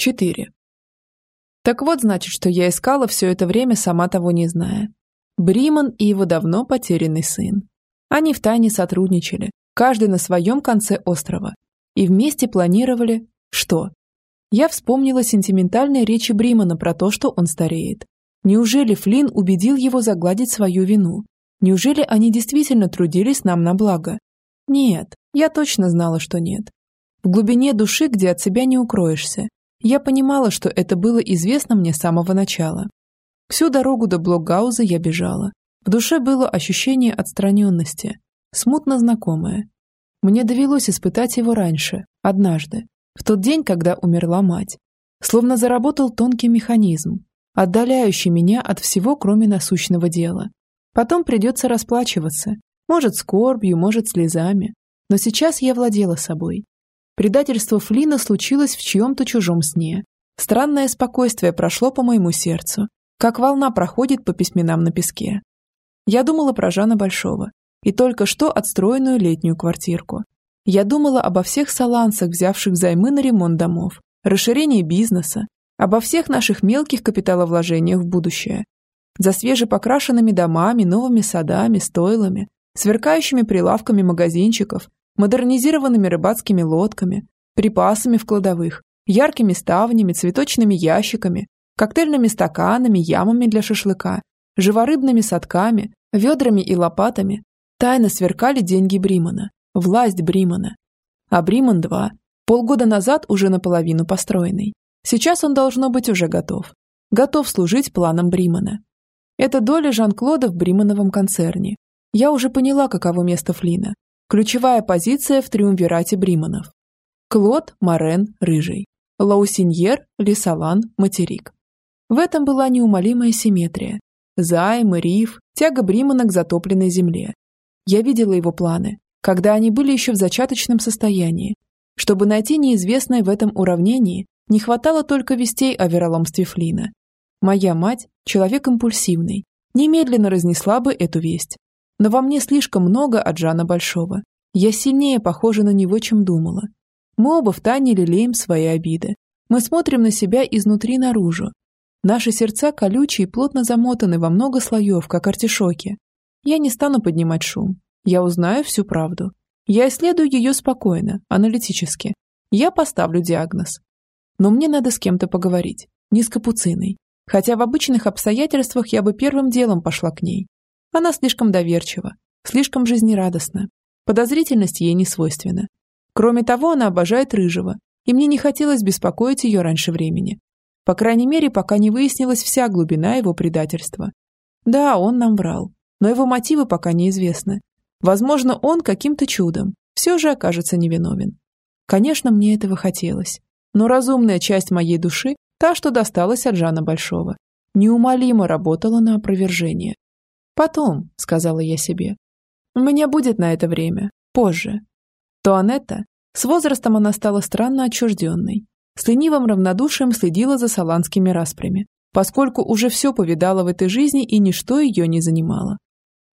4. Так вот, значит, что я искала все это время, сама того не зная. Бриман и его давно потерянный сын. Они втайне сотрудничали, каждый на своем конце острова, и вместе планировали... Что? Я вспомнила сентиментальные речи Бримана про то, что он стареет. Неужели Флинн убедил его загладить свою вину? Неужели они действительно трудились нам на благо? Нет, я точно знала, что нет. В глубине души, где от себя не укроешься, я понимала, что это было известно мне с самого начала. Всю дорогу до Блокгауза я бежала. В душе было ощущение отстраненности, смутно знакомое. Мне довелось испытать его раньше, однажды, в тот день, когда умерла мать. Словно заработал тонкий механизм, отдаляющий меня от всего, кроме насущного дела. Потом придется расплачиваться, может, скорбью, может, слезами. Но сейчас я владела собой. Предательство Флина случилось в чьем-то чужом сне. Странное спокойствие прошло по моему сердцу, как волна проходит по письменам на песке. Я думала про Жана Большого и только что отстроенную летнюю квартирку. Я думала обо всех саланцах, взявших займы на ремонт домов, расширении бизнеса, обо всех наших мелких капиталовложениях в будущее. За свежепокрашенными домами, новыми садами, стойлами, сверкающими прилавками магазинчиков, модернизированными рыбацкими лодками, припасами в кладовых, яркими ставнями, цветочными ящиками, коктейльными стаканами, ямами для шашлыка, живорыбными садками, ведрами и лопатами. Тайно сверкали деньги Бримана, власть Бримана. А Бриман-2 полгода назад уже наполовину построенный. Сейчас он должно быть уже готов. Готов служить планам Бримана. Это доля Жан-Клода в Бримановом концерне. Я уже поняла, каково место Флина, Ключевая позиция в триумвирате Бриманов. Клод, Морен, Рыжий. Лаусиньер, Лесолан, Материк. В этом была неумолимая симметрия. Займ, риф, тяга Бримана к затопленной земле. Я видела его планы, когда они были еще в зачаточном состоянии. Чтобы найти неизвестное в этом уравнении, не хватало только вестей о вероломстве Флина. Моя мать, человек импульсивный, немедленно разнесла бы эту весть, но во мне слишком много от Жана Большого. Я сильнее похожа на него, чем думала. Мы оба втайне лелеем свои обиды. Мы смотрим на себя изнутри наружу. Наши сердца колючие и плотно замотаны во много слоев, как артишоки. Я не стану поднимать шум. Я узнаю всю правду. Я исследую ее спокойно, аналитически. Я поставлю диагноз. Но мне надо с кем-то поговорить. Не с Капуциной. Хотя в обычных обстоятельствах я бы первым делом пошла к ней. Она слишком доверчива, слишком жизнерадостна. Подозрительность ей не свойственна. Кроме того, она обожает рыжего, и мне не хотелось беспокоить ее раньше времени. По крайней мере, пока не выяснилась вся глубина его предательства. Да, он нам врал, но его мотивы пока неизвестны. Возможно, он каким-то чудом все же окажется невиновен. Конечно, мне этого хотелось, но разумная часть моей души, та, что досталась от Жана Большого, неумолимо работала на опровержение. «Потом», — сказала я себе. «У меня будет на это время. Позже». То Анетта, с возрастом она стала странно отчужденной. С ленивым равнодушием следила за саланскими распрями, поскольку уже все повидала в этой жизни и ничто ее не занимало.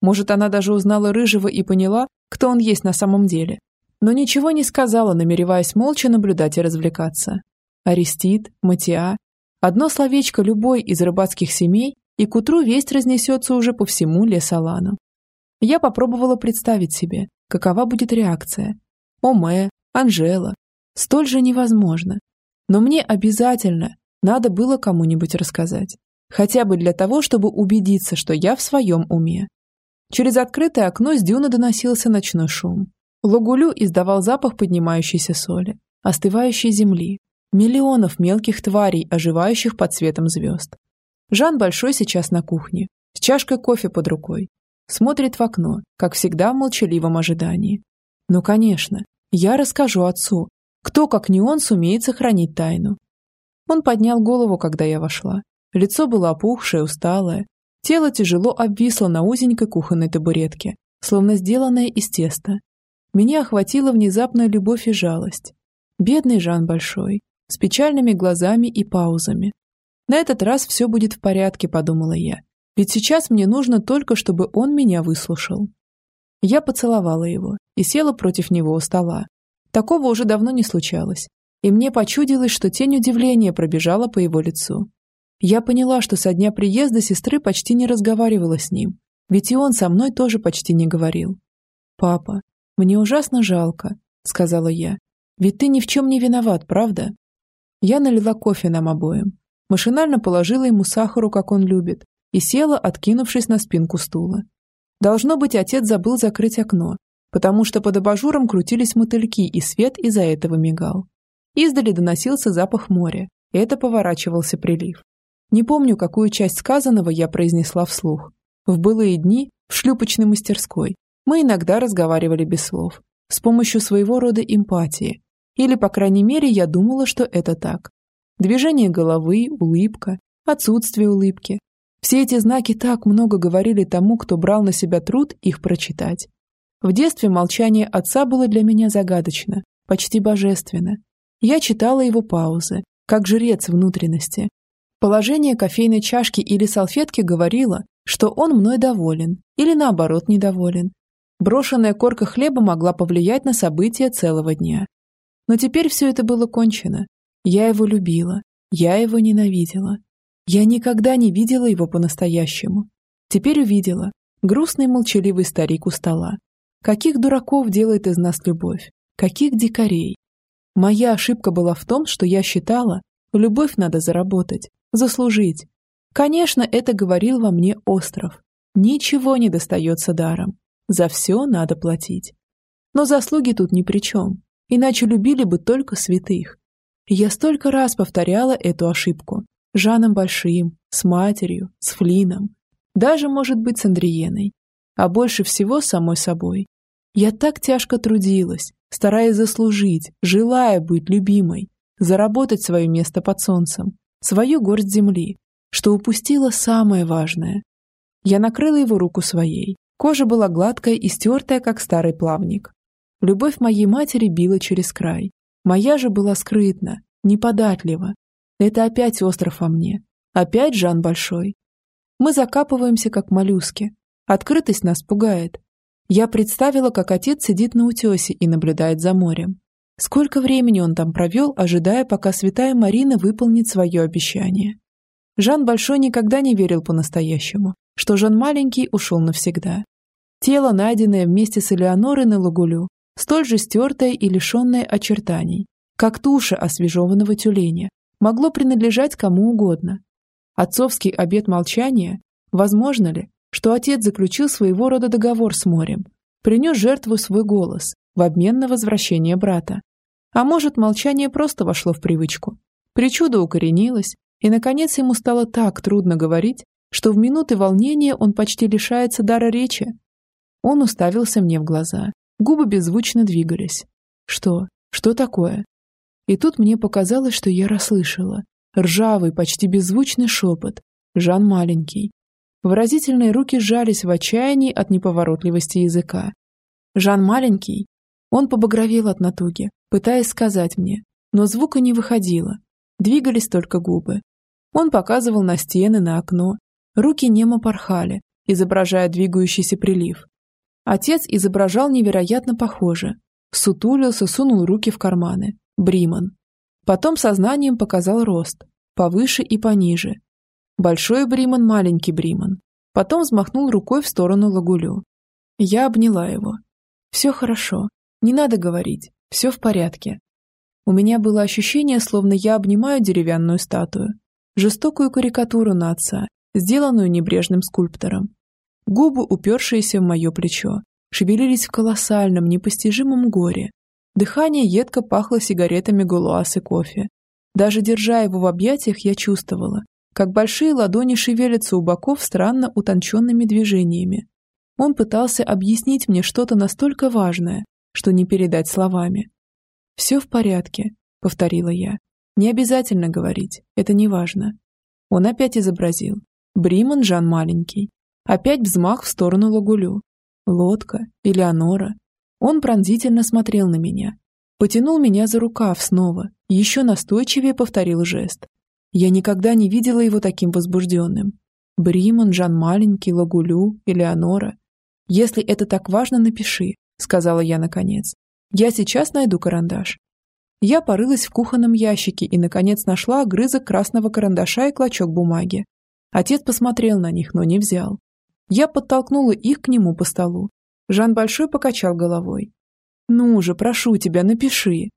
Может, она даже узнала Рыжего и поняла, кто он есть на самом деле, но ничего не сказала, намереваясь молча наблюдать и развлекаться. Арестит, Матиа. Одно словечко любой из рыбацких семей, и к утру весть разнесется уже по всему лесолану. Я попробовала представить себе, какова будет реакция. Оме, Анжела. Столь же невозможно. Но мне обязательно надо было кому-нибудь рассказать. Хотя бы для того, чтобы убедиться, что я в своем уме. Через открытое окно с дюны доносился ночной шум. Логулю издавал запах поднимающейся соли, остывающей земли, миллионов мелких тварей, оживающих под светом звезд. Жан Большой сейчас на кухне, с чашкой кофе под рукой. Смотрит в окно, как всегда в молчаливом ожидании. Ну, конечно, я расскажу отцу. Кто, как не он, сумеет сохранить тайну? Он поднял голову, когда я вошла. Лицо было опухшее, усталое. Тело тяжело обвисло на узенькой кухонной табуретке, словно сделанное из теста. Меня охватила внезапная любовь и жалость. Бедный Жан Большой, с печальными глазами и паузами, на этот раз все будет в порядке, подумала я. Ведь сейчас мне нужно только, чтобы он меня выслушал. Я поцеловала его и села против него у стола. Такого уже давно не случалось. и мне почудилось, что тень удивления пробежала по его лицу. Я поняла, что со дня приезда сестры почти не разговаривала с ним, ведь и он со мной тоже почти не говорил. «Папа, мне ужасно жалко», — сказала я. «Ведь ты ни в чем не виноват, правда?» Я налила кофе нам обоим, машинально положила ему сахару, как он любит, и села, откинувшись на спинку стула. Должно быть, отец забыл закрыть окно, потому что под абажуром крутились мотыльки, и свет из-за этого мигал. Издали доносился запах моря, и это поворачивался прилив. Не помню, какую часть сказанного я произнесла вслух. В былые дни, в шлюпочной мастерской, мы иногда разговаривали без слов, с помощью своего рода эмпатии. Или, по крайней мере, я думала, что это так. Движение головы, улыбка, отсутствие улыбки. Все эти знаки так много говорили тому, кто брал на себя труд их прочитать. В детстве молчание отца было для меня загадочно, почти божественно. Я читала его паузы, как жрец внутренности, Положение кофейной чашки или салфетки говорило, что он мной доволен или наоборот недоволен. Брошенная корка хлеба могла повлиять на события целого дня. Но теперь все это было кончено. Я его любила, я его ненавидела. Я никогда не видела его по-настоящему. Теперь увидела. Грустный молчаливый старик у стола. Каких дураков делает из нас любовь? Каких дикарей? Моя ошибка была в том, что я считала, любовь надо заработать, Заслужить. Конечно, это говорил во мне остров. Ничего не достается даром. За все надо платить. Но заслуги тут ни при чем. Иначе любили бы только святых. Я столько раз повторяла эту ошибку. Жаном Большим, с матерью, с Флином. Даже, может быть, с Андриеной. А больше всего самой собой. Я так тяжко трудилась, стараясь заслужить, желая быть любимой, заработать свое место под солнцем свою горсть земли, что упустила самое важное. Я накрыла его руку своей. Кожа была гладкая и стертая, как старый плавник. Любовь моей матери била через край. Моя же была скрытна, неподатлива. Это опять остров во мне. Опять Жан Большой. Мы закапываемся, как моллюски. Открытость нас пугает. Я представила, как отец сидит на утесе и наблюдает за морем. Сколько времени он там провел, ожидая, пока святая Марина выполнит свое обещание. Жан Большой никогда не верил по-настоящему, что Жан Маленький ушел навсегда. Тело, найденное вместе с Элеонорой на лагулю, столь же стертое и лишенное очертаний, как туша освежеванного тюленя, могло принадлежать кому угодно. Отцовский обет молчания, возможно ли, что отец заключил своего рода договор с морем, принес жертву свой голос, в обмен на возвращение брата. А может, молчание просто вошло в привычку. Причуда укоренилась, и, наконец, ему стало так трудно говорить, что в минуты волнения он почти лишается дара речи. Он уставился мне в глаза. Губы беззвучно двигались. Что? Что такое? И тут мне показалось, что я расслышала. Ржавый, почти беззвучный шепот. Жан маленький. Выразительные руки сжались в отчаянии от неповоротливости языка. Жан маленький он побагровел от натуги, пытаясь сказать мне, но звука не выходило. Двигались только губы. Он показывал на стены, на окно. Руки немо порхали, изображая двигающийся прилив. Отец изображал невероятно похоже. Сутулился, сунул руки в карманы. Бриман. Потом сознанием показал рост. Повыше и пониже. Большой Бриман, маленький Бриман. Потом взмахнул рукой в сторону Лагулю. Я обняла его. Все хорошо. Не надо говорить, все в порядке. У меня было ощущение, словно я обнимаю деревянную статую, жестокую карикатуру на отца, сделанную небрежным скульптором. Губы, упершиеся в мое плечо, шевелились в колоссальном, непостижимом горе. Дыхание едко пахло сигаретами гулуас и кофе. Даже держа его в объятиях, я чувствовала, как большие ладони шевелятся у боков странно утонченными движениями. Он пытался объяснить мне что-то настолько важное, что не передать словами. «Все в порядке», — повторила я. «Не обязательно говорить, это не важно». Он опять изобразил. Бриман Жан маленький. Опять взмах в сторону Лагулю. Лодка, Элеонора. Он пронзительно смотрел на меня. Потянул меня за рукав снова, еще настойчивее повторил жест. Я никогда не видела его таким возбужденным. Бриман, Жан маленький, Лагулю, Элеонора. Если это так важно, напиши сказала я наконец. Я сейчас найду карандаш. Я порылась в кухонном ящике и, наконец, нашла огрызок красного карандаша и клочок бумаги. Отец посмотрел на них, но не взял. Я подтолкнула их к нему по столу. Жан Большой покачал головой. «Ну же, прошу тебя, напиши».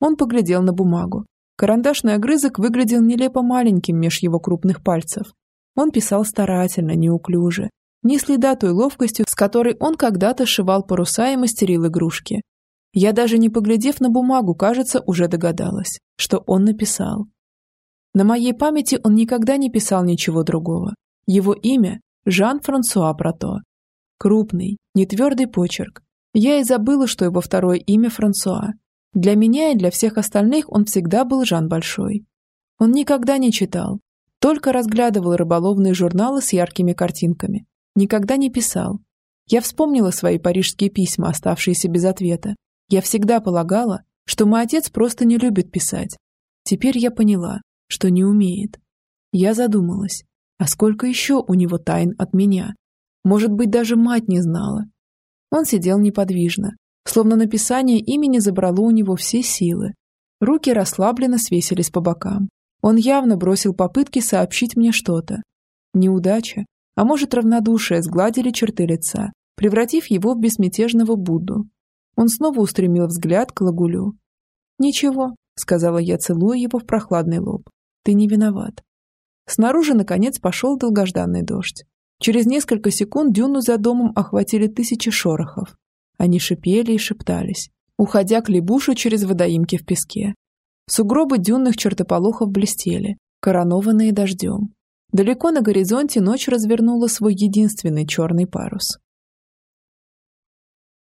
Он поглядел на бумагу. Карандашный огрызок выглядел нелепо маленьким меж его крупных пальцев. Он писал старательно, неуклюже. Ни следа той ловкостью, с которой он когда-то сшивал паруса и мастерил игрушки. Я даже не поглядев на бумагу, кажется, уже догадалась, что он написал. На моей памяти он никогда не писал ничего другого. Его имя – Жан-Франсуа Прато. Крупный, нетвердый почерк. Я и забыла, что его второе имя Франсуа. Для меня и для всех остальных он всегда был Жан Большой. Он никогда не читал, только разглядывал рыболовные журналы с яркими картинками. Никогда не писал. Я вспомнила свои парижские письма, оставшиеся без ответа. Я всегда полагала, что мой отец просто не любит писать. Теперь я поняла, что не умеет. Я задумалась, а сколько еще у него тайн от меня? Может быть, даже мать не знала. Он сидел неподвижно, словно написание имени забрало у него все силы. Руки расслабленно свесились по бокам. Он явно бросил попытки сообщить мне что-то. Неудача, а может равнодушие сгладили черты лица, превратив его в безмятежного Будду. Он снова устремил взгляд к Лагулю. «Ничего», — сказала я, целуя его в прохладный лоб. «Ты не виноват». Снаружи, наконец, пошел долгожданный дождь. Через несколько секунд дюну за домом охватили тысячи шорохов. Они шипели и шептались, уходя к лебушу через водоимки в песке. Сугробы дюнных чертополохов блестели, коронованные дождем. Далеко на горизонте ночь развернула свой единственный черный парус.